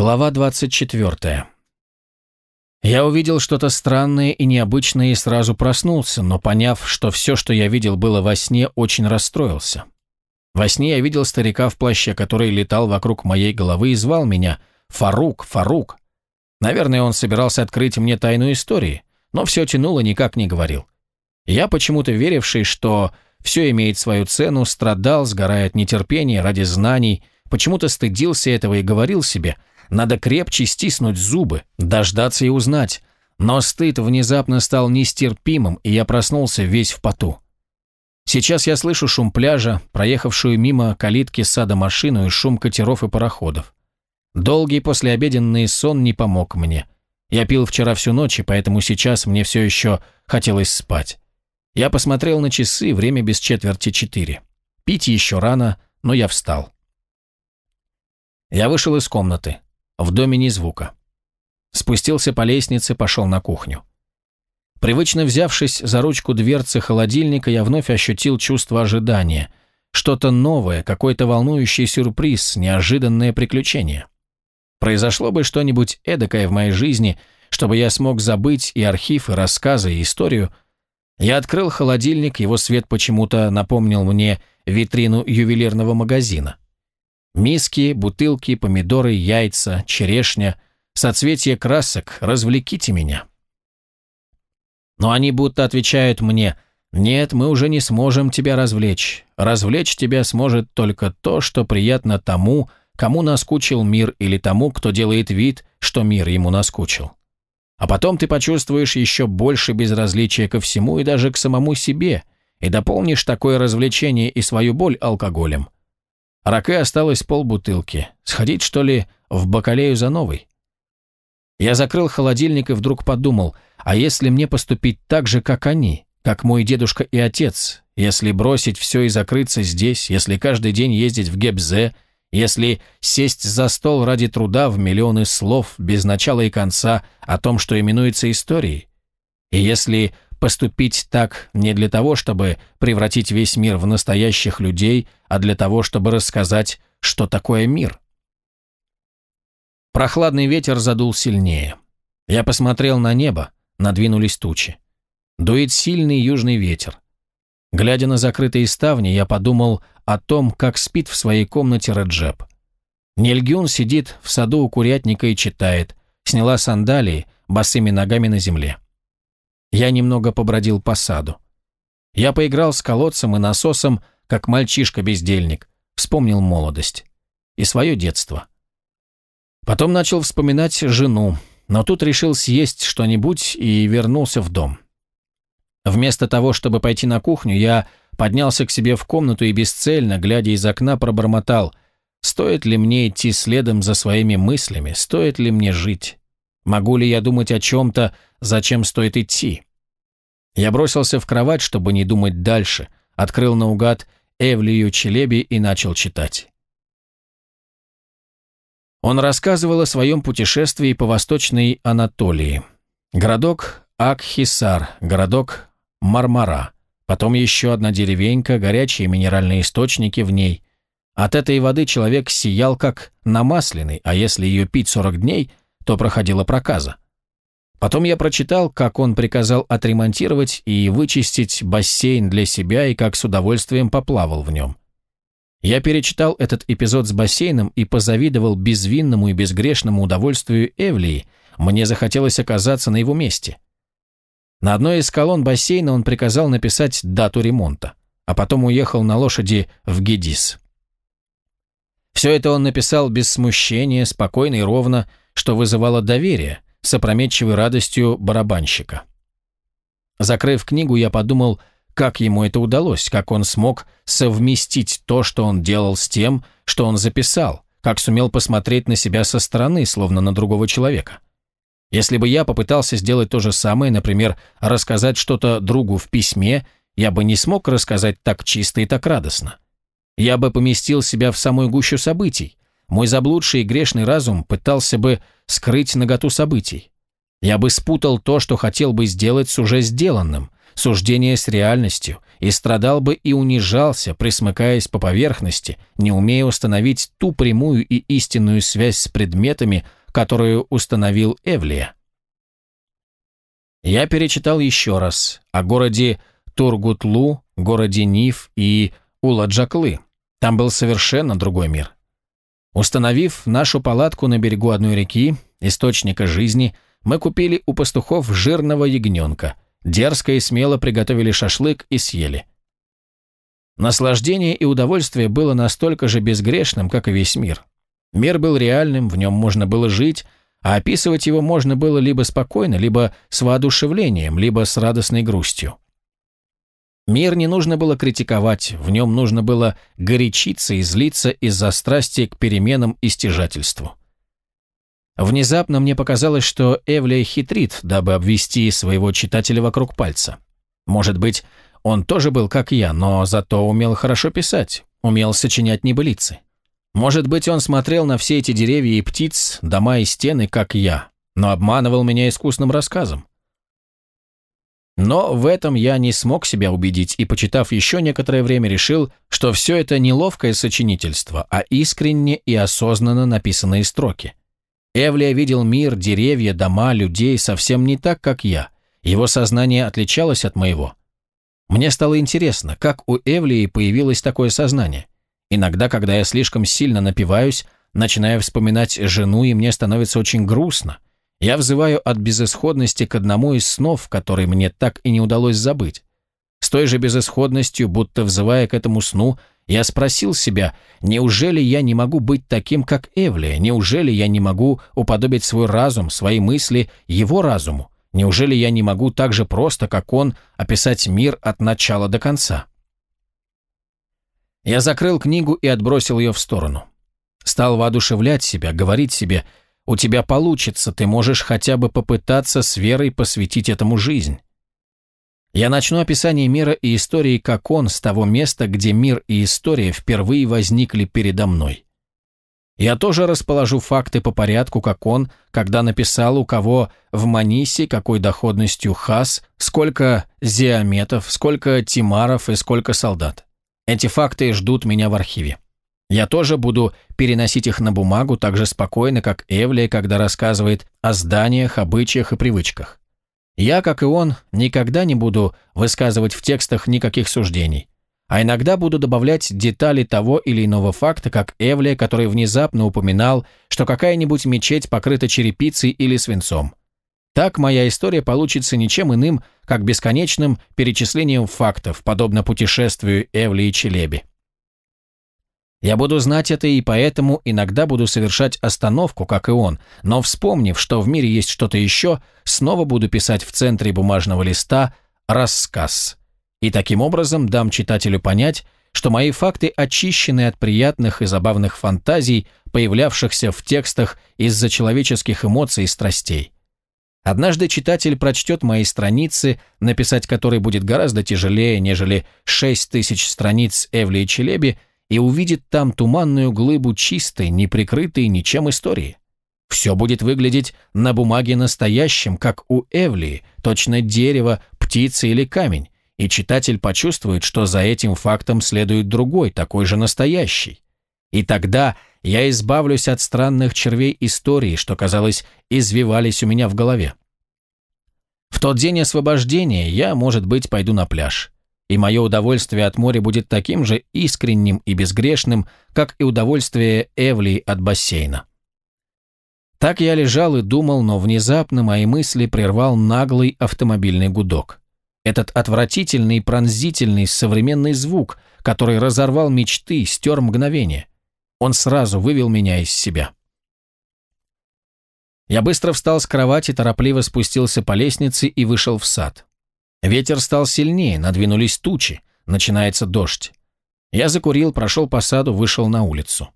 Глава 24. Я увидел что-то странное и необычное и сразу проснулся, но поняв, что все, что я видел, было во сне, очень расстроился. Во сне я видел старика в плаще, который летал вокруг моей головы и звал меня «Фарук, Фарук». Наверное, он собирался открыть мне тайну истории, но все тянуло, никак не говорил. Я, почему-то веривший, что все имеет свою цену, страдал, сгорая от нетерпения ради знаний, почему-то стыдился этого и говорил себе – надо крепче стиснуть зубы, дождаться и узнать. Но стыд внезапно стал нестерпимым, и я проснулся весь в поту. Сейчас я слышу шум пляжа, проехавшую мимо калитки сада машину и шум катеров и пароходов. Долгий послеобеденный сон не помог мне. Я пил вчера всю ночь, и поэтому сейчас мне все еще хотелось спать. Я посмотрел на часы, время без четверти четыре. Пить еще рано, но я встал. Я вышел из комнаты. В доме ни звука. Спустился по лестнице, пошел на кухню. Привычно взявшись за ручку дверцы холодильника, я вновь ощутил чувство ожидания. Что-то новое, какой-то волнующий сюрприз, неожиданное приключение. Произошло бы что-нибудь эдакое в моей жизни, чтобы я смог забыть и архив, и рассказы, и историю. Я открыл холодильник, его свет почему-то напомнил мне витрину ювелирного магазина. Миски, бутылки, помидоры, яйца, черешня, соцветие красок, развлеките меня. Но они будто отвечают мне, нет, мы уже не сможем тебя развлечь. Развлечь тебя сможет только то, что приятно тому, кому наскучил мир или тому, кто делает вид, что мир ему наскучил. А потом ты почувствуешь еще больше безразличия ко всему и даже к самому себе, и дополнишь такое развлечение и свою боль алкоголем – Раке осталось полбутылки. Сходить, что ли, в бакалею за новой? Я закрыл холодильник и вдруг подумал, а если мне поступить так же, как они, как мой дедушка и отец, если бросить все и закрыться здесь, если каждый день ездить в Гебзе, если сесть за стол ради труда в миллионы слов без начала и конца о том, что именуется историей, и если поступить так не для того, чтобы превратить весь мир в настоящих людей, а для того, чтобы рассказать, что такое мир. Прохладный ветер задул сильнее. Я посмотрел на небо, надвинулись тучи. Дует сильный южный ветер. Глядя на закрытые ставни, я подумал о том, как спит в своей комнате Раджеп. Нельгюн сидит в саду у курятника и читает, сняла сандалии, босыми ногами на земле. Я немного побродил по саду. Я поиграл с колодцем и насосом, как мальчишка-бездельник, вспомнил молодость и свое детство. Потом начал вспоминать жену, но тут решил съесть что-нибудь и вернулся в дом. Вместо того, чтобы пойти на кухню, я поднялся к себе в комнату и бесцельно, глядя из окна, пробормотал, стоит ли мне идти следом за своими мыслями, стоит ли мне жить. Могу ли я думать о чем-то, зачем стоит идти? Я бросился в кровать, чтобы не думать дальше, открыл наугад Эвлию Челеби и начал читать. Он рассказывал о своем путешествии по Восточной Анатолии. Городок Акхисар, городок Мармара, потом еще одна деревенька, горячие минеральные источники в ней. От этой воды человек сиял как намасленный, а если ее пить 40 дней, то проходила проказа. Потом я прочитал, как он приказал отремонтировать и вычистить бассейн для себя и как с удовольствием поплавал в нем. Я перечитал этот эпизод с бассейном и позавидовал безвинному и безгрешному удовольствию Эвлии, мне захотелось оказаться на его месте. На одной из колонн бассейна он приказал написать дату ремонта, а потом уехал на лошади в Гедис. Все это он написал без смущения, спокойно и ровно, что вызывало доверие, с опрометчивой радостью барабанщика. Закрыв книгу, я подумал, как ему это удалось, как он смог совместить то, что он делал с тем, что он записал, как сумел посмотреть на себя со стороны, словно на другого человека. Если бы я попытался сделать то же самое, например, рассказать что-то другу в письме, я бы не смог рассказать так чисто и так радостно. Я бы поместил себя в самую гущу событий, мой заблудший и грешный разум пытался бы скрыть наготу событий. Я бы спутал то, что хотел бы сделать с уже сделанным, суждение с реальностью, и страдал бы и унижался, присмыкаясь по поверхности, не умея установить ту прямую и истинную связь с предметами, которую установил Эвлия. Я перечитал еще раз о городе Тургутлу, городе Ниф и Уладжаклы. Там был совершенно другой мир. Установив нашу палатку на берегу одной реки, источника жизни, мы купили у пастухов жирного ягненка, дерзко и смело приготовили шашлык и съели. Наслаждение и удовольствие было настолько же безгрешным, как и весь мир. Мир был реальным, в нем можно было жить, а описывать его можно было либо спокойно, либо с воодушевлением, либо с радостной грустью. Мир не нужно было критиковать, в нем нужно было горячиться и злиться из-за страсти к переменам и стяжательству. Внезапно мне показалось, что Эвлия хитрит, дабы обвести своего читателя вокруг пальца. Может быть, он тоже был как я, но зато умел хорошо писать, умел сочинять небылицы. Может быть, он смотрел на все эти деревья и птиц, дома и стены, как я, но обманывал меня искусным рассказом. Но в этом я не смог себя убедить и, почитав еще некоторое время, решил, что все это не ловкое сочинительство, а искренне и осознанно написанные строки. Эвлия видел мир, деревья, дома, людей совсем не так, как я. Его сознание отличалось от моего. Мне стало интересно, как у Эвлии появилось такое сознание. Иногда, когда я слишком сильно напиваюсь, начинаю вспоминать жену, и мне становится очень грустно – я взываю от безысходности к одному из снов, который мне так и не удалось забыть. С той же безысходностью, будто взывая к этому сну, я спросил себя, неужели я не могу быть таким, как Эвлия? Неужели я не могу уподобить свой разум, свои мысли его разуму? Неужели я не могу так же просто, как он, описать мир от начала до конца? Я закрыл книгу и отбросил ее в сторону. Стал воодушевлять себя, говорить себе – у тебя получится, ты можешь хотя бы попытаться с верой посвятить этому жизнь. Я начну описание мира и истории как он с того места, где мир и история впервые возникли передо мной. Я тоже расположу факты по порядку, как он, когда написал, у кого в Манисе, какой доходностью хас, сколько зиаметов, сколько тимаров и сколько солдат. Эти факты ждут меня в архиве. Я тоже буду переносить их на бумагу так же спокойно, как Эвлия, когда рассказывает о зданиях, обычаях и привычках. Я, как и он, никогда не буду высказывать в текстах никаких суждений, а иногда буду добавлять детали того или иного факта, как Эвлия, который внезапно упоминал, что какая-нибудь мечеть покрыта черепицей или свинцом. Так моя история получится ничем иным, как бесконечным перечислением фактов, подобно путешествию Эвли и Челеби. Я буду знать это и поэтому иногда буду совершать остановку, как и он, но вспомнив, что в мире есть что-то еще, снова буду писать в центре бумажного листа «рассказ». И таким образом дам читателю понять, что мои факты очищены от приятных и забавных фантазий, появлявшихся в текстах из-за человеческих эмоций и страстей. Однажды читатель прочтет мои страницы, написать которые будет гораздо тяжелее, нежели шесть тысяч страниц Эвли и Челеби, и увидит там туманную глыбу чистой, не прикрытой ничем истории. Все будет выглядеть на бумаге настоящим, как у Эвлии, точно дерево, птица или камень, и читатель почувствует, что за этим фактом следует другой, такой же настоящий. И тогда я избавлюсь от странных червей истории, что, казалось, извивались у меня в голове. В тот день освобождения я, может быть, пойду на пляж и мое удовольствие от моря будет таким же искренним и безгрешным, как и удовольствие Эвли от бассейна. Так я лежал и думал, но внезапно мои мысли прервал наглый автомобильный гудок. Этот отвратительный, пронзительный, современный звук, который разорвал мечты, стер мгновение. Он сразу вывел меня из себя. Я быстро встал с кровати, торопливо спустился по лестнице и вышел в сад. Ветер стал сильнее, надвинулись тучи, начинается дождь. Я закурил, прошел по саду, вышел на улицу.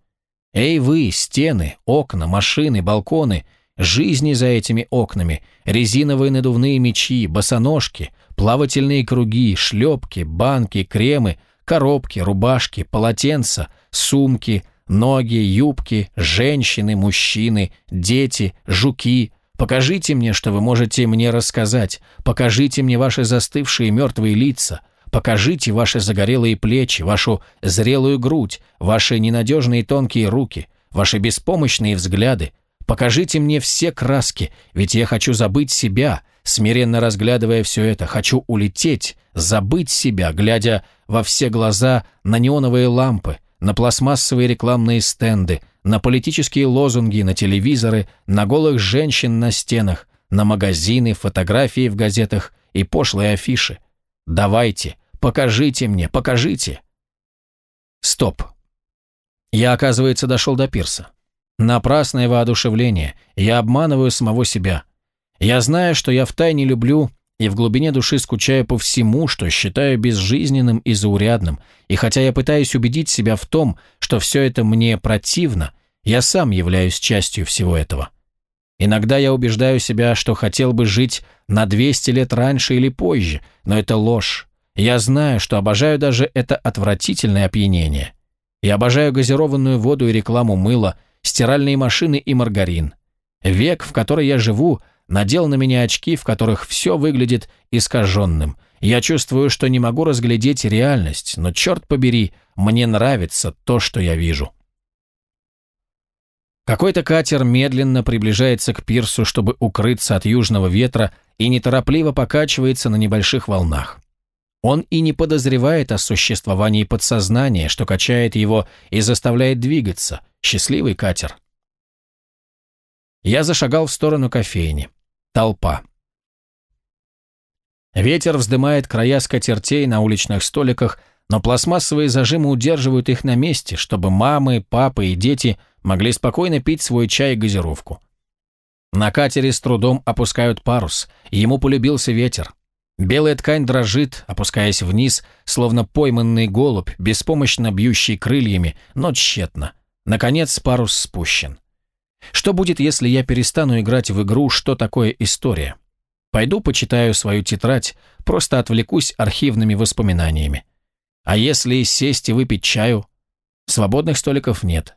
Эй вы, стены, окна, машины, балконы, жизни за этими окнами, резиновые надувные мечи, босоножки, плавательные круги, шлепки, банки, кремы, коробки, рубашки, полотенца, сумки, ноги, юбки, женщины, мужчины, дети, жуки, Покажите мне, что вы можете мне рассказать. Покажите мне ваши застывшие мертвые лица. Покажите ваши загорелые плечи, вашу зрелую грудь, ваши ненадежные тонкие руки, ваши беспомощные взгляды. Покажите мне все краски, ведь я хочу забыть себя, смиренно разглядывая все это. Хочу улететь, забыть себя, глядя во все глаза на неоновые лампы, на пластмассовые рекламные стенды, на политические лозунги, на телевизоры, на голых женщин на стенах, на магазины, фотографии в газетах и пошлые афиши. Давайте, покажите мне, покажите. Стоп. Я, оказывается, дошел до пирса. Напрасное воодушевление. Я обманываю самого себя. Я знаю, что я втайне люблю и в глубине души скучаю по всему, что считаю безжизненным и заурядным, и хотя я пытаюсь убедить себя в том, что все это мне противно, я сам являюсь частью всего этого. Иногда я убеждаю себя, что хотел бы жить на 200 лет раньше или позже, но это ложь. Я знаю, что обожаю даже это отвратительное опьянение. Я обожаю газированную воду и рекламу мыла, стиральные машины и маргарин. Век, в который я живу – надел на меня очки, в которых все выглядит искаженным. Я чувствую, что не могу разглядеть реальность, но, черт побери, мне нравится то, что я вижу. Какой-то катер медленно приближается к пирсу, чтобы укрыться от южного ветра и неторопливо покачивается на небольших волнах. Он и не подозревает о существовании подсознания, что качает его и заставляет двигаться. Счастливый катер. Я зашагал в сторону кофейни. Толпа. Ветер вздымает края скатертей на уличных столиках, но пластмассовые зажимы удерживают их на месте, чтобы мамы, папы и дети могли спокойно пить свой чай и газировку. На катере с трудом опускают парус, ему полюбился ветер. Белая ткань дрожит, опускаясь вниз, словно пойманный голубь, беспомощно бьющий крыльями, но тщетно. Наконец парус спущен. Что будет, если я перестану играть в игру «Что такое история»? Пойду почитаю свою тетрадь, просто отвлекусь архивными воспоминаниями. А если сесть и выпить чаю? Свободных столиков нет.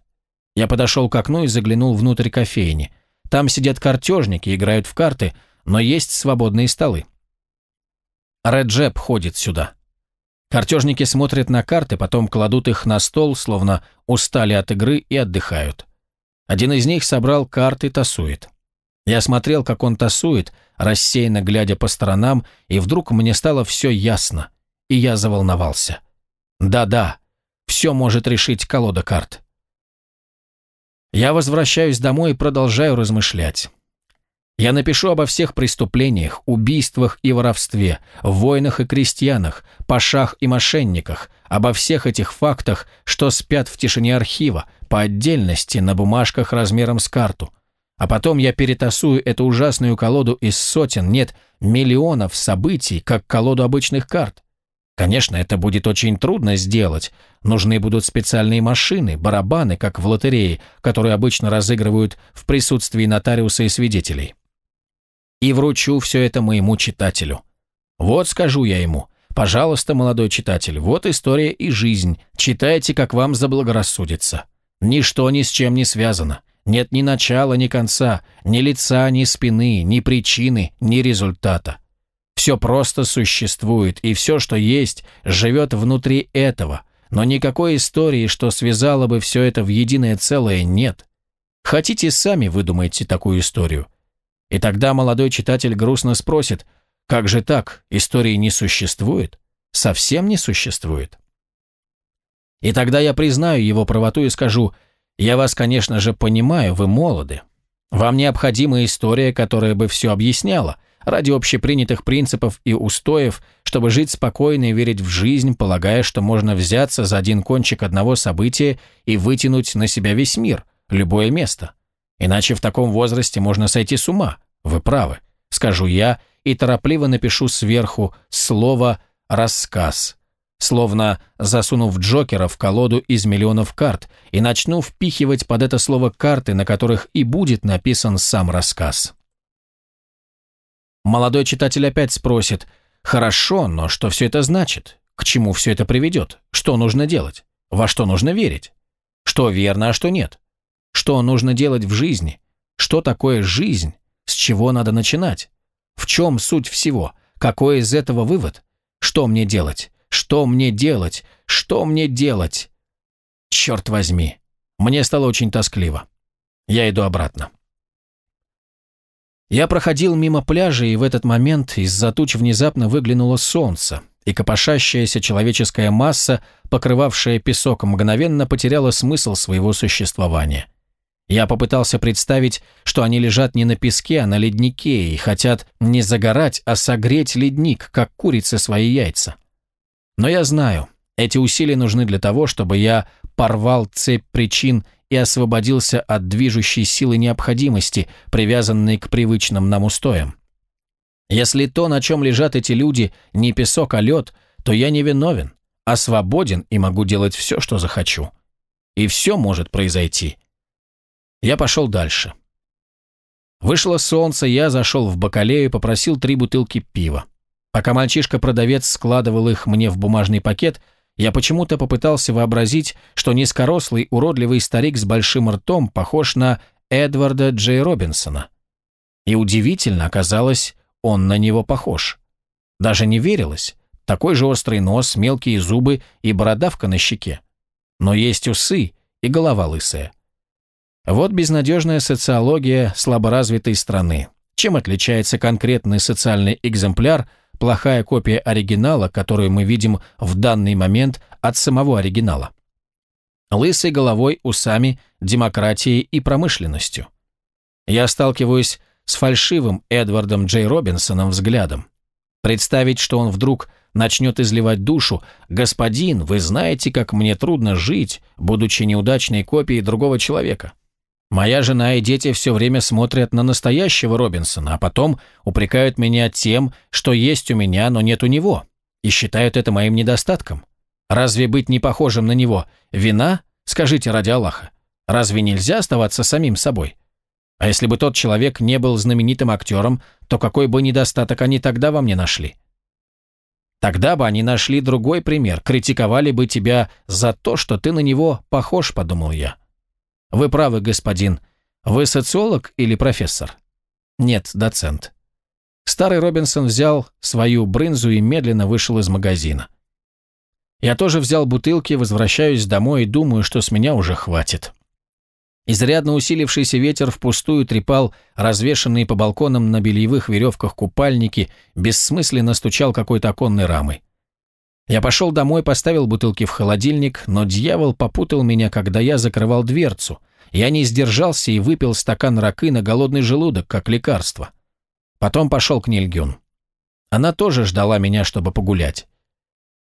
Я подошел к окну и заглянул внутрь кофейни. Там сидят картежники, играют в карты, но есть свободные столы. Реджеп ходит сюда. Картежники смотрят на карты, потом кладут их на стол, словно устали от игры и отдыхают. Один из них собрал карты, тасует. Я смотрел, как он тасует, рассеянно глядя по сторонам, и вдруг мне стало все ясно, и я заволновался. Да-да, все может решить колода карт. Я возвращаюсь домой и продолжаю размышлять. Я напишу обо всех преступлениях, убийствах и воровстве, войнах и крестьянах, пашах и мошенниках, обо всех этих фактах, что спят в тишине архива, по отдельности на бумажках размером с карту. А потом я перетасую эту ужасную колоду из сотен, нет, миллионов событий, как колоду обычных карт. Конечно, это будет очень трудно сделать. Нужны будут специальные машины, барабаны, как в лотерее, которые обычно разыгрывают в присутствии нотариуса и свидетелей и вручу все это моему читателю. Вот скажу я ему, пожалуйста, молодой читатель, вот история и жизнь, читайте, как вам заблагорассудится. Ничто ни с чем не связано. Нет ни начала, ни конца, ни лица, ни спины, ни причины, ни результата. Все просто существует, и все, что есть, живет внутри этого, но никакой истории, что связала бы все это в единое целое, нет. Хотите, сами выдумайте такую историю. И тогда молодой читатель грустно спросит, как же так, истории не существует? Совсем не существует? И тогда я признаю его правоту и скажу, я вас, конечно же, понимаю, вы молоды. Вам необходима история, которая бы все объясняла, ради общепринятых принципов и устоев, чтобы жить спокойно и верить в жизнь, полагая, что можно взяться за один кончик одного события и вытянуть на себя весь мир, любое место. Иначе в таком возрасте можно сойти с ума. Вы правы, скажу я и торопливо напишу сверху слово «рассказ», словно засунув Джокера в колоду из миллионов карт и начну впихивать под это слово карты, на которых и будет написан сам рассказ. Молодой читатель опять спросит, «Хорошо, но что все это значит? К чему все это приведет? Что нужно делать? Во что нужно верить? Что верно, а что нет? Что нужно делать в жизни? Что такое жизнь? С чего надо начинать? В чем суть всего? Какой из этого вывод? Что мне делать? Что мне делать? Что мне делать? Черт возьми. Мне стало очень тоскливо. Я иду обратно. Я проходил мимо пляжа, и в этот момент из-за туч внезапно выглянуло солнце, и копошащаяся человеческая масса, покрывавшая песок, мгновенно потеряла смысл своего существования. Я попытался представить, что они лежат не на песке, а на леднике, и хотят не загорать, а согреть ледник, как курицы свои яйца. Но я знаю, эти усилия нужны для того, чтобы я порвал цепь причин и освободился от движущей силы необходимости, привязанной к привычным нам устоям. Если то, на чем лежат эти люди, не песок, а лед, то я не виновен, а свободен и могу делать все, что захочу. И все может произойти. Я пошел дальше. Вышло солнце, я зашел в бакалею и попросил три бутылки пива. Пока мальчишка-продавец складывал их мне в бумажный пакет – я почему-то попытался вообразить, что низкорослый, уродливый старик с большим ртом похож на Эдварда Джей Робинсона. И удивительно оказалось, он на него похож. Даже не верилось. Такой же острый нос, мелкие зубы и бородавка на щеке. Но есть усы и голова лысая. Вот безнадежная социология слаборазвитой страны. Чем отличается конкретный социальный экземпляр – плохая копия оригинала, которую мы видим в данный момент от самого оригинала. Лысой головой, усами, демократией и промышленностью. Я сталкиваюсь с фальшивым Эдвардом Джей Робинсоном взглядом. Представить, что он вдруг начнет изливать душу «Господин, вы знаете, как мне трудно жить, будучи неудачной копией другого человека». Моя жена и дети все время смотрят на настоящего Робинсона, а потом упрекают меня тем, что есть у меня, но нет у него, и считают это моим недостатком. Разве быть не похожим на него – вина? Скажите ради Аллаха. Разве нельзя оставаться самим собой? А если бы тот человек не был знаменитым актером, то какой бы недостаток они тогда во мне нашли? Тогда бы они нашли другой пример, критиковали бы тебя за то, что ты на него похож, подумал я. Вы правы, господин. Вы социолог или профессор? Нет, доцент. Старый Робинсон взял свою брынзу и медленно вышел из магазина. Я тоже взял бутылки, возвращаюсь домой и думаю, что с меня уже хватит. Изрядно усилившийся ветер впустую трепал развешанные по балконам на бельевых веревках купальники, бессмысленно стучал какой-то оконной рамой. Я пошел домой, поставил бутылки в холодильник, но дьявол попутал меня, когда я закрывал дверцу. Я не сдержался и выпил стакан ракы на голодный желудок, как лекарство. Потом пошел к Нильгюн. Она тоже ждала меня, чтобы погулять.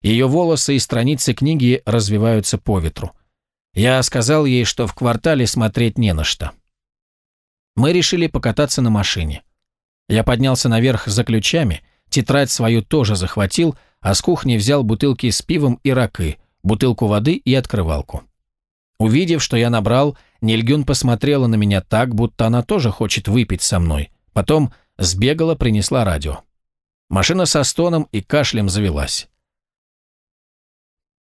Ее волосы и страницы книги развиваются по ветру. Я сказал ей, что в квартале смотреть не на что. Мы решили покататься на машине. Я поднялся наверх за ключами, тетрадь свою тоже захватил, а с кухни взял бутылки с пивом и ракы, бутылку воды и открывалку. Увидев, что я набрал, Нильгюн посмотрела на меня так, будто она тоже хочет выпить со мной. Потом сбегала, принесла радио. Машина со стоном и кашлем завелась.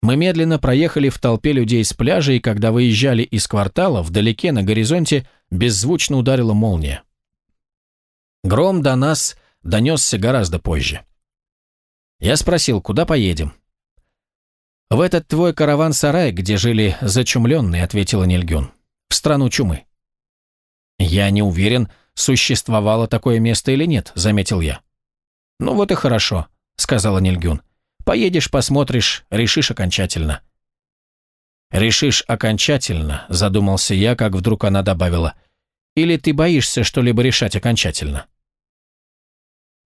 Мы медленно проехали в толпе людей с пляжа, и когда выезжали из квартала, вдалеке на горизонте беззвучно ударила молния. Гром до нас донесся гораздо позже. Я спросил, куда поедем? «В этот твой караван-сарай, где жили зачумленные», — ответила Нильгюн. «В страну чумы». «Я не уверен, существовало такое место или нет», — заметил я. «Ну вот и хорошо», — сказала Нильгюн. «Поедешь, посмотришь, решишь окончательно». «Решишь окончательно», — задумался я, как вдруг она добавила. «Или ты боишься что-либо решать окончательно?»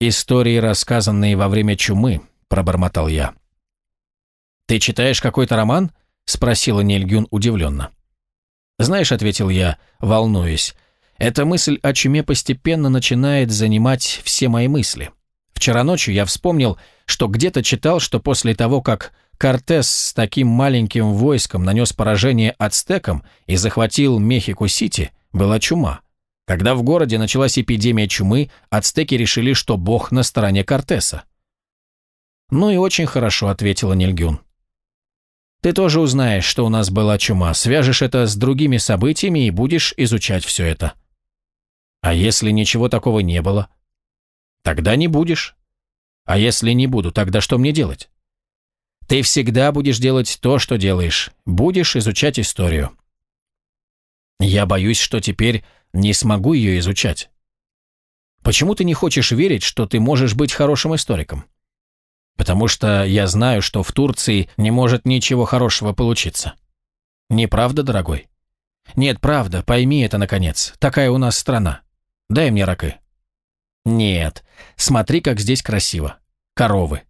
«Истории, рассказанные во время чумы», — пробормотал я. «Ты читаешь какой-то роман?» — спросила Нельгюн удивленно. «Знаешь», — ответил я, волнуясь, — «эта мысль о чуме постепенно начинает занимать все мои мысли. Вчера ночью я вспомнил, что где-то читал, что после того, как Кортес с таким маленьким войском нанес поражение ацтекам и захватил Мехико-Сити, была чума. Когда в городе началась эпидемия чумы, ацтеки решили, что бог на стороне Кортеса. «Ну и очень хорошо», — ответила Нильгюн. «Ты тоже узнаешь, что у нас была чума, свяжешь это с другими событиями и будешь изучать все это». А если ничего такого не было? Тогда не будешь. А если не буду, тогда что мне делать? Ты всегда будешь делать то, что делаешь. Будешь изучать историю. Я боюсь, что теперь не смогу ее изучать. Почему ты не хочешь верить, что ты можешь быть хорошим историком? Потому что я знаю, что в Турции не может ничего хорошего получиться. Не правда, дорогой? Нет, правда, пойми это, наконец. Такая у нас страна. Дай мне ракы. Нет, смотри, как здесь красиво. Коровы.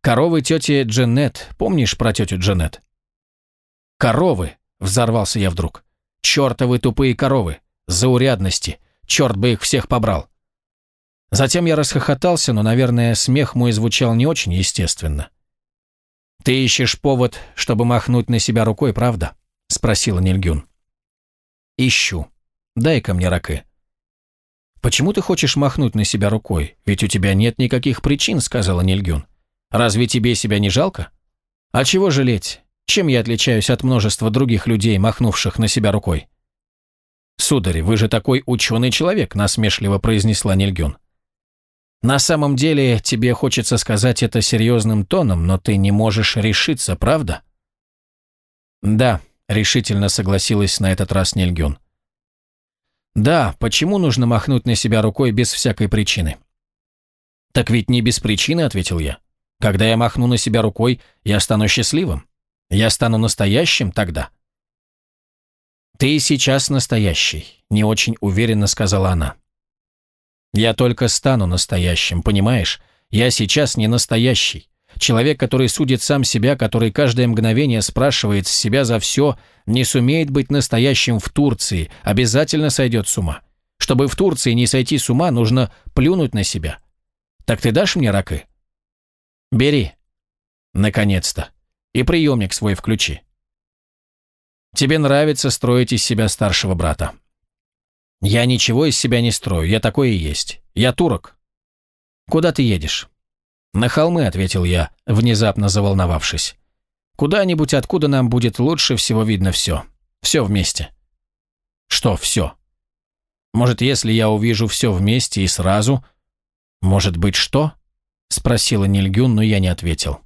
Коровы тети Дженет. Помнишь про тетю Дженет? Коровы, взорвался я вдруг. Чертовы тупые коровы. Заурядности. Черт бы их всех побрал. Затем я расхохотался, но, наверное, смех мой звучал не очень естественно. «Ты ищешь повод, чтобы махнуть на себя рукой, правда?» – спросила Нильгюн. «Ищу. Дай-ка мне ракы». «Почему ты хочешь махнуть на себя рукой? Ведь у тебя нет никаких причин», – сказала Нильгюн. «Разве тебе себя не жалко?» «А чего жалеть? Чем я отличаюсь от множества других людей, махнувших на себя рукой?» «Сударь, вы же такой ученый человек», – насмешливо произнесла Нильгюн. На самом деле, тебе хочется сказать это серьезным тоном, но ты не можешь решиться, правда? Да, решительно согласилась на этот раз Нильгюн. Да, почему нужно махнуть на себя рукой без всякой причины? Так ведь не без причины, ответил я. Когда я махну на себя рукой, я стану счастливым. Я стану настоящим тогда. Ты сейчас настоящий, не очень уверенно сказала она. Я только стану настоящим, понимаешь? Я сейчас не настоящий. Человек, который судит сам себя, который каждое мгновение спрашивает себя за все, не сумеет быть настоящим в Турции, обязательно сойдет с ума. Чтобы в Турции не сойти с ума, нужно плюнуть на себя. Так ты дашь мне ракы? Бери. Наконец-то. И приемник свой включи. Тебе нравится строить из себя старшего брата. «Я ничего из себя не строю, я такой и есть. Я турок». «Куда ты едешь?» «На холмы», — ответил я, внезапно заволновавшись. «Куда-нибудь, откуда нам будет лучше всего видно все. Все вместе». «Что все?» «Может, если я увижу все вместе и сразу...» «Может быть, что?» — спросила Нильгюн, но я не ответил.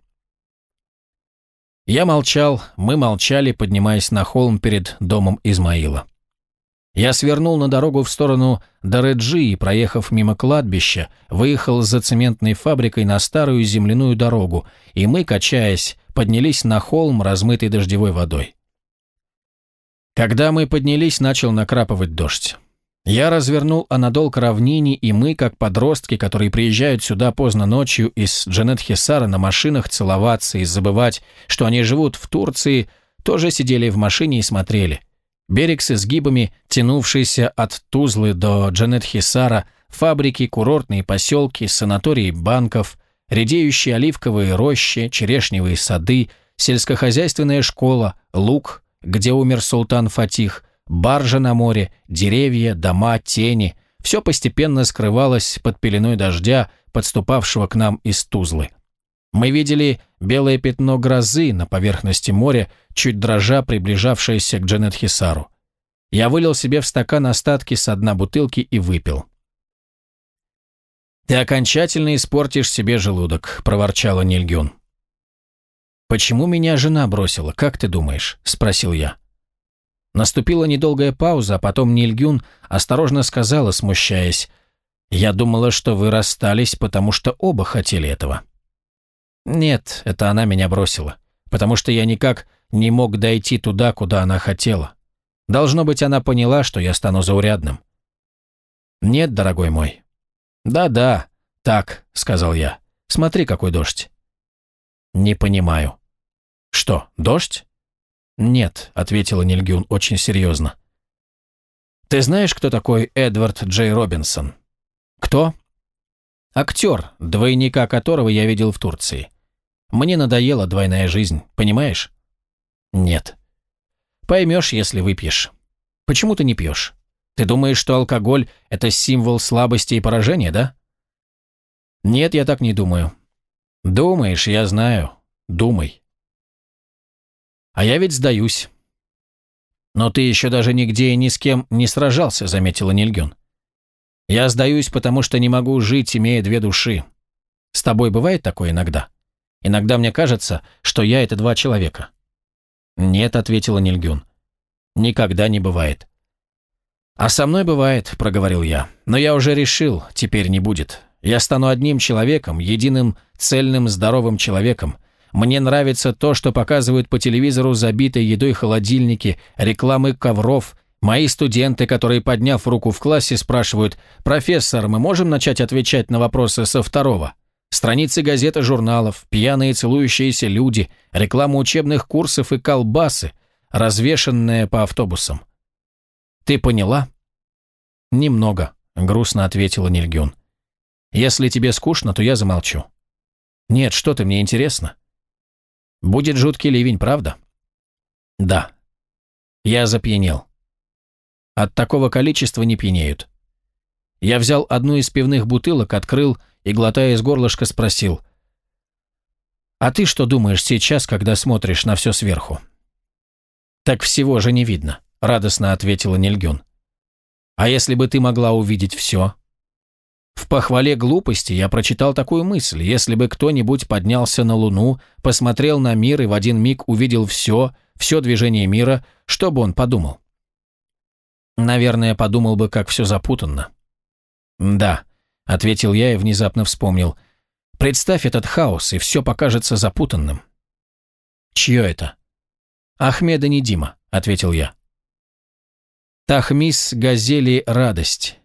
Я молчал, мы молчали, поднимаясь на холм перед домом Измаила. Я свернул на дорогу в сторону Дареджи и, проехав мимо кладбища, выехал за цементной фабрикой на старую земляную дорогу, и мы, качаясь, поднялись на холм, размытый дождевой водой. Когда мы поднялись, начал накрапывать дождь. Я развернул Анадол к равнине, и мы, как подростки, которые приезжают сюда поздно ночью из Джанет-Хисара на машинах целоваться и забывать, что они живут в Турции, тоже сидели в машине и смотрели. Берег с изгибами, тянувшийся от Тузлы до Джанет-Хисара, фабрики, курортные поселки, санатории банков, редеющие оливковые рощи, черешневые сады, сельскохозяйственная школа, луг, где умер султан Фатих, баржа на море, деревья, дома, тени – все постепенно скрывалось под пеленой дождя, подступавшего к нам из Тузлы. Мы видели белое пятно грозы на поверхности моря, чуть дрожа приближавшееся к Джанет Хисару. Я вылил себе в стакан остатки с дна бутылки и выпил. «Ты окончательно испортишь себе желудок», – проворчала Нильгюн. «Почему меня жена бросила, как ты думаешь?» – спросил я. Наступила недолгая пауза, а потом Нильгюн осторожно сказала, смущаясь, «Я думала, что вы расстались, потому что оба хотели этого». Нет, это она меня бросила, потому что я никак не мог дойти туда, куда она хотела. Должно быть, она поняла, что я стану заурядным. Нет, дорогой мой. Да-да, так, сказал я. Смотри, какой дождь. Не понимаю. Что, дождь? Нет, ответила Нильгюн очень серьезно. Ты знаешь, кто такой Эдвард Джей Робинсон? Кто? Актер, двойника которого я видел в Турции. Мне надоела двойная жизнь, понимаешь? Нет. Поймешь, если выпьешь. Почему ты не пьешь? Ты думаешь, что алкоголь – это символ слабости и поражения, да? Нет, я так не думаю. Думаешь, я знаю. Думай. А я ведь сдаюсь. Но ты еще даже нигде и ни с кем не сражался, заметила Нильгюн. Я сдаюсь, потому что не могу жить, имея две души. С тобой бывает такое иногда? Иногда мне кажется, что я — это два человека». «Нет», — ответила Нильгюн. «Никогда не бывает». «А со мной бывает», — проговорил я. «Но я уже решил, теперь не будет. Я стану одним человеком, единым, цельным, здоровым человеком. Мне нравится то, что показывают по телевизору забитые едой холодильники, рекламы ковров, мои студенты, которые, подняв руку в классе, спрашивают «Профессор, мы можем начать отвечать на вопросы со второго?» Страницы газет и журналов, пьяные целующиеся люди, реклама учебных курсов и колбасы, развешенные по автобусам. «Ты поняла?» «Немного», — грустно ответила Нильгюн. «Если тебе скучно, то я замолчу». «Нет, что ты, мне интересно». «Будет жуткий ливень, правда?» «Да». Я запьянел. От такого количества не пьянеют. Я взял одну из пивных бутылок, открыл и, глотая из горлышка, спросил. «А ты что думаешь сейчас, когда смотришь на все сверху?» «Так всего же не видно», — радостно ответила Нильгюн. «А если бы ты могла увидеть все?» В похвале глупости я прочитал такую мысль. Если бы кто-нибудь поднялся на Луну, посмотрел на мир и в один миг увидел все, все движение мира, что бы он подумал? Наверное, подумал бы, как все запутанно. «Да», — ответил я и внезапно вспомнил. «Представь этот хаос, и все покажется запутанным». «Чье это?» «Ахмеда не Дима», — ответил я. «Тахмис Газели Радость».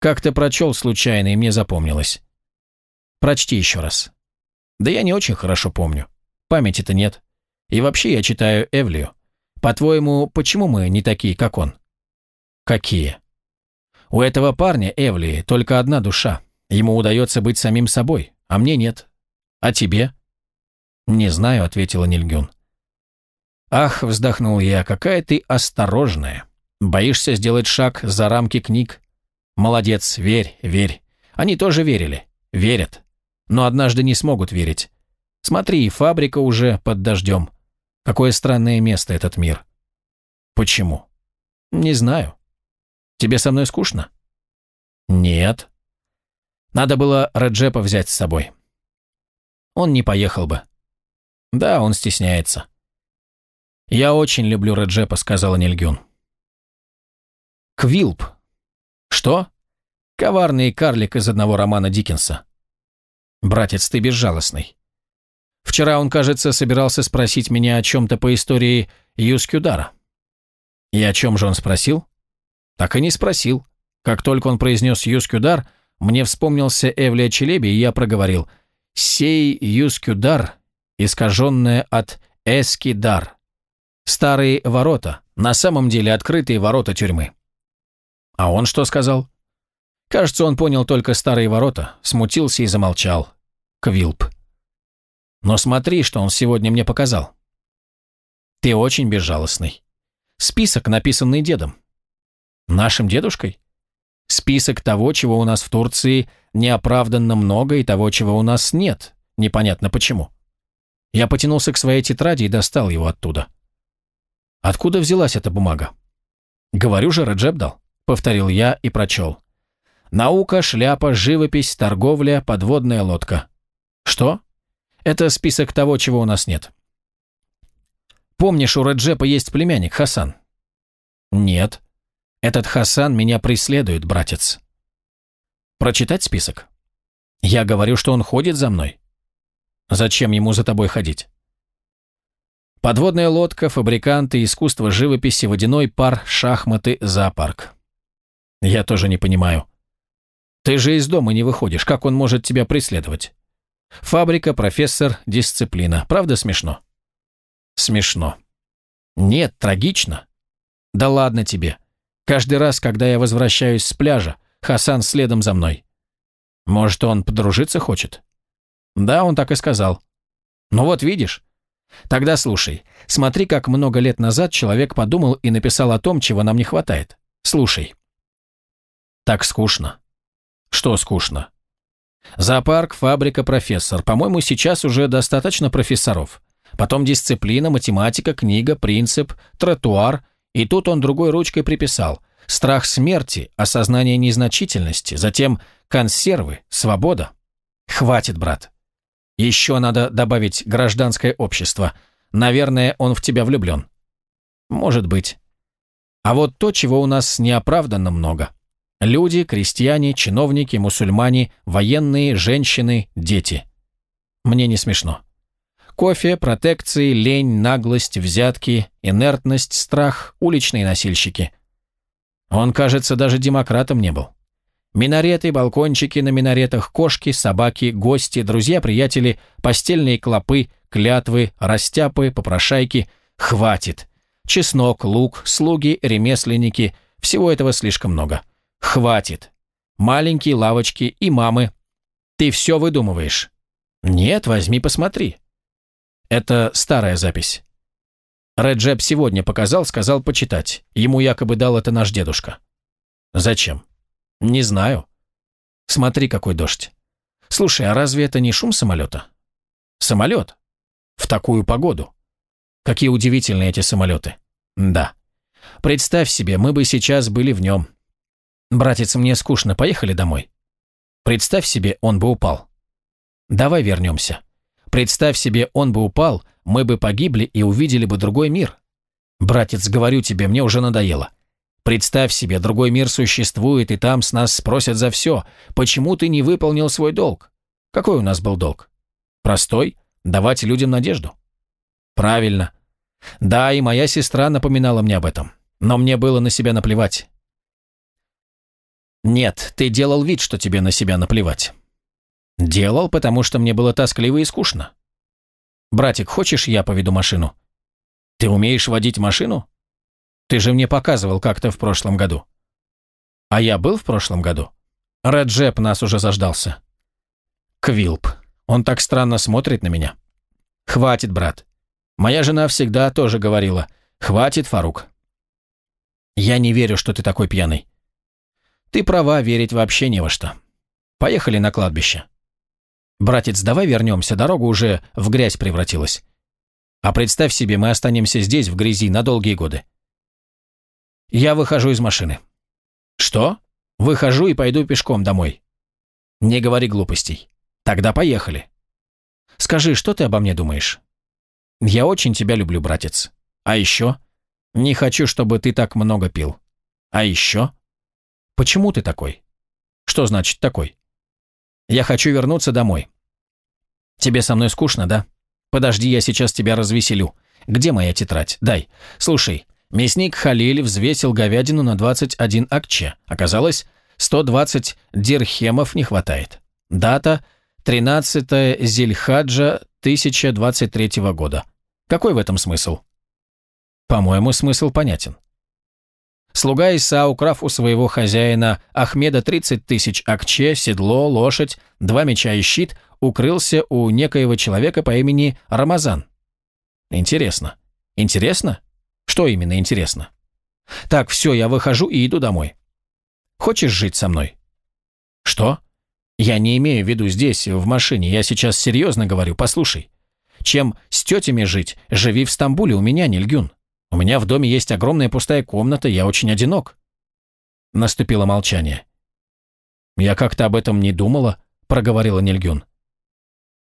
Как-то прочел случайно, и мне запомнилось. Прочти еще раз. Да я не очень хорошо помню. Памяти-то нет. И вообще я читаю Эвлию. По-твоему, почему мы не такие, как он? Какие? У этого парня, Эвлии, только одна душа. Ему удается быть самим собой, а мне нет. А тебе? Не знаю, ответила Нильгюн. Ах, вздохнул я, какая ты осторожная. Боишься сделать шаг за рамки книг. Молодец, верь, верь. Они тоже верили. Верят. Но однажды не смогут верить. Смотри, фабрика уже под дождем. Какое странное место этот мир. Почему? Не знаю. Тебе со мной скучно? Нет. Надо было Реджепа взять с собой. Он не поехал бы. Да, он стесняется. Я очень люблю Реджепа, сказала Нильгюн. Квилп, «Что?» «Коварный карлик из одного романа Диккенса». «Братец, ты безжалостный». Вчера он, кажется, собирался спросить меня о чем-то по истории Юскюдара. И о чем же он спросил? Так и не спросил. Как только он произнес Юскюдар, мне вспомнился Эвлия Челеби, и я проговорил «Сей Юскюдар, искаженное от Эскидар». Старые ворота, на самом деле открытые ворота тюрьмы. А он что сказал? Кажется, он понял только старые ворота, смутился и замолчал. Квилп. Но смотри, что он сегодня мне показал. Ты очень безжалостный. Список, написанный дедом. Нашим дедушкой? Список того, чего у нас в Турции неоправданно много и того, чего у нас нет. Непонятно почему. Я потянулся к своей тетради и достал его оттуда. Откуда взялась эта бумага? Говорю же, Раджеб дал повторил я и прочел. Наука, шляпа, живопись, торговля, подводная лодка. Что? Это список того, чего у нас нет. Помнишь, у Реджепа есть племянник Хасан? Нет. Этот Хасан меня преследует, братец. Прочитать список? Я говорю, что он ходит за мной. Зачем ему за тобой ходить? Подводная лодка, фабриканты, искусство живописи, водяной пар, шахматы, зоопарк. Я тоже не понимаю. Ты же из дома не выходишь, как он может тебя преследовать? Фабрика, профессор, дисциплина. Правда смешно? Смешно. Нет, трагично. Да ладно тебе. Каждый раз, когда я возвращаюсь с пляжа, Хасан следом за мной. Может, он подружиться хочет? Да, он так и сказал. Ну вот видишь. Тогда слушай. Смотри, как много лет назад человек подумал и написал о том, чего нам не хватает. Слушай. Так скучно. Что скучно? Зоопарк, фабрика, профессор. По-моему, сейчас уже достаточно профессоров. Потом дисциплина, математика, книга, принцип, тротуар. И тут он другой ручкой приписал. Страх смерти, осознание незначительности, затем консервы, свобода. Хватит, брат. Еще надо добавить гражданское общество. Наверное, он в тебя влюблен. Может быть. А вот то, чего у нас неоправданно много. Люди, крестьяне, чиновники, мусульмане, военные, женщины, дети. Мне не смешно. Кофе, протекции, лень, наглость, взятки, инертность, страх, уличные носильщики. Он, кажется, даже демократом не был. Минареты, балкончики на минаретах, кошки, собаки, гости, друзья-приятели, постельные клопы, клятвы, растяпы, попрошайки. Хватит. Чеснок, лук, слуги, ремесленники. Всего этого слишком много. Хватит. Маленькие лавочки и мамы. Ты все выдумываешь. Нет, возьми, посмотри. Это старая запись. Реджеп сегодня показал, сказал почитать. Ему якобы дал это наш дедушка. Зачем? Не знаю. Смотри, какой дождь. Слушай, а разве это не шум самолета? Самолет? В такую погоду. Какие удивительные эти самолеты. Да. Представь себе, мы бы сейчас были в нем. Братец, мне скучно, поехали домой. Представь себе, он бы упал. Давай вернемся. Представь себе, он бы упал, мы бы погибли и увидели бы другой мир. Братец, говорю тебе, мне уже надоело. Представь себе, другой мир существует, и там с нас спросят за все. Почему ты не выполнил свой долг? Какой у нас был долг? Простой – давать людям надежду. Правильно. Да, и моя сестра напоминала мне об этом. Но мне было на себя наплевать. Нет, ты делал вид, что тебе на себя наплевать. Делал, потому что мне было тоскливо и скучно. Братик, хочешь, я поведу машину? Ты умеешь водить машину? Ты же мне показывал как-то в прошлом году. А я был в прошлом году? Раджеп нас уже заждался. Квилп. Он так странно смотрит на меня. Хватит, брат. Моя жена всегда тоже говорила. Хватит, Фарук. Я не верю, что ты такой пьяный. Ты права, верить вообще не во что. Поехали на кладбище. Братец, давай вернемся, дорога уже в грязь превратилась. А представь себе, мы останемся здесь, в грязи, на долгие годы. Я выхожу из машины. Что? Выхожу и пойду пешком домой. Не говори глупостей. Тогда поехали. Скажи, что ты обо мне думаешь? Я очень тебя люблю, братец. А еще? Не хочу, чтобы ты так много пил. А еще? Почему ты такой? Что значит такой? Я хочу вернуться домой. Тебе со мной скучно, да? Подожди, я сейчас тебя развеселю. Где моя тетрадь? Дай. Слушай, Мясник Халиль взвесил говядину на 21 акче. Оказалось, 120 дирхемов не хватает. Дата – 13 Зильхаджа 1023 года. Какой в этом смысл? По-моему, смысл понятен. Слуга Иса, украв у своего хозяина Ахмеда 30 тысяч акче, седло, лошадь, два меча и щит, укрылся у некоего человека по имени Рамазан. Интересно. Интересно? Что именно интересно? Так, все, я выхожу и иду домой. Хочешь жить со мной? Что? Я не имею в виду здесь, в машине. Я сейчас серьезно говорю, послушай. Чем с тетями жить, живи в Стамбуле, у меня, Нильгюн. У меня в доме есть огромная пустая комната, я очень одинок. Наступило молчание. Я как-то об этом не думала, проговорила Нильгюн.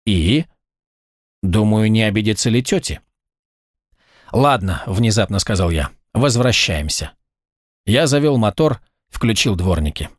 И? Думаю, не обидятся ли тети? «Ладно», — внезапно сказал я, — «возвращаемся». Я завел мотор, включил дворники.